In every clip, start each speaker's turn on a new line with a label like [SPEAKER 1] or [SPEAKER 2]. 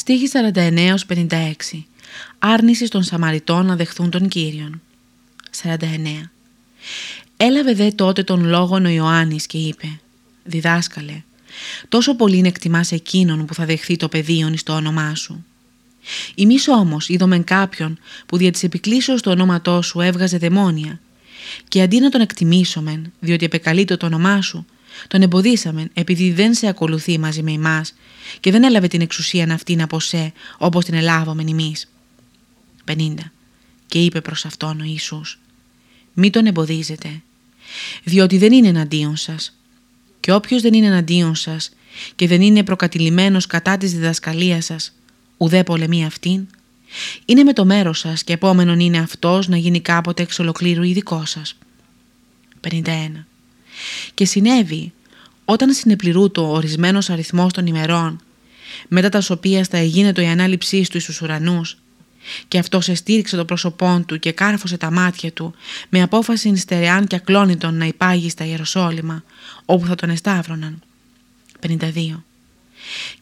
[SPEAKER 1] Στίχη 49-56 Άρνηση των Σαμαριτών να δεχθούν τον Κύριον. 49 Έλαβε δε τότε τον λόγον ο Ιωάννης και είπε «Διδάσκαλε, τόσο πολύ εκτιμάς εκείνον που θα δεχθεί το πεδίον στο όνομά σου. Εμείς όμως είδομεν κάποιον που δια της επικλήσεως του ονόματός σου έβγαζε δαιμόνια και αντί να τον εκτιμήσομεν διότι επεκαλείτο το όνομά σου, τον εμποδίσαμεν επειδή δεν σε ακολουθεί μαζί με εμάς και δεν έλαβε την εξουσία αυτήν από σε όπως την ελάβομεν εμείς. 50. Και είπε προς αυτόν ο Ιησούς «Μη τον εμποδίζετε, διότι δεν είναι εναντίον σας και όποιος δεν είναι εναντίον σας και δεν είναι προκατηλημένος κατά της διδασκαλίας σας, ουδέ πολεμεί αυτήν, είναι με το μέρος σας και επόμενον είναι αυτός να γίνει κάποτε εξ ολοκλήρου ειδικό σας. 51. Και συνέβη όταν συνεπληρού το ορισμένος αριθμός των ημερών, μετά τα οποία θα εγίνετο η ανάληψή του εις ουρανούς, και αυτός εστήριξε το πρόσωπό του και κάρφωσε τα μάτια του με απόφαση στερεάν και ακλόνητον να υπάγει στα Ιεροσόλυμα, όπου θα τον εσταύρωναν. 52.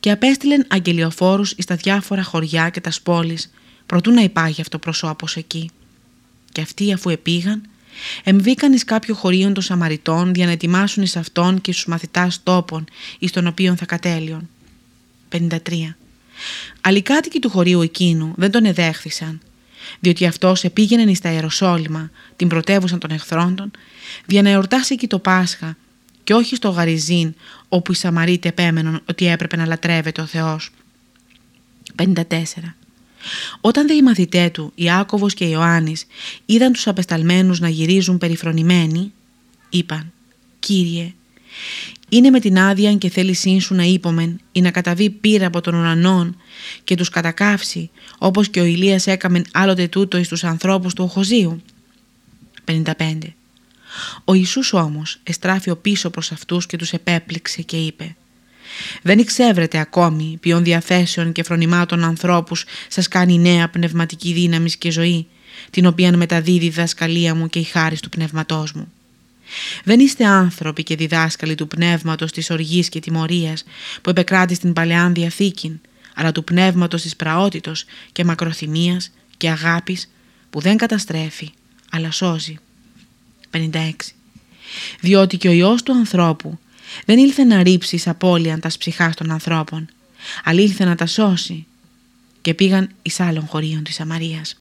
[SPEAKER 1] Και απέστειλεν αγγελιοφόρους στα διάφορα χωριά και τας πόλεις, προτού να υπάγει αυτό προσώπος εκεί. Και αυτοί αφού επήγαν, εμβήκαν εις κάποιο χωρίον των Σαμαριτών για να ετοιμάσουν εις αυτόν και στους μαθητάς τόπων εις τον οποίον θα κατέλειον. 53. Αλλά κάτοικοι του χωρίου εκείνου δεν τον εδέχθησαν, διότι αυτός επήγαινε εις τα Ιεροσόλυμα, την πρωτεύουσα των εχθρόντων, για να εορτάσει εκεί το Πάσχα και όχι στο Γαριζίν όπου οι Σαμαρίτες επέμεναν ότι έπρεπε να λατρεύεται ο Θεός. 54. Όταν δε οι μαθητέ του, Ιάκωβος και Ιωάννης, είδαν τους απεσταλμένους να γυρίζουν περιφρονημένοι, είπαν «Κύριε, είναι με την άδεια και θέλησή σου να είπομεν ή να καταβεί πύρα από τον ουρανόν και τους κατακάψει όπως και ο Ηλίας έκαμεν άλλοτε τούτο εις τους ανθρώπους του Οχοζίου. 55. Ο Ιησούς όμως εστράφει ο πίσω προς αυτούς και τους επέπληξε και είπε «Δεν εξεύρετε ακόμη ποιον διαθέσεων και φρονημάτων ανθρώπους σας κάνει νέα πνευματική δύναμη και ζωή, την οποία μεταδίδει η δασκαλία μου και η χάρη του πνεύματός μου. Δεν είστε άνθρωποι και διδάσκαλοι του πνεύματος της οργής και τιμωρίας που επεκράτη στην Παλαιάν Διαθήκη, αλλά του πνεύματος της πραότητος και μακροθυμίας και αγάπης που δεν καταστρέφει, αλλά σώζει. 56. Διότι και ο Υιός του ανθρώπου δεν ήλθε να ρίψεις εις απώλειαν τας ψυχάς των ανθρώπων, αλλά ήλθε να τα σώσει και πήγαν εις άλλων χωρίων της Σαμαρίας.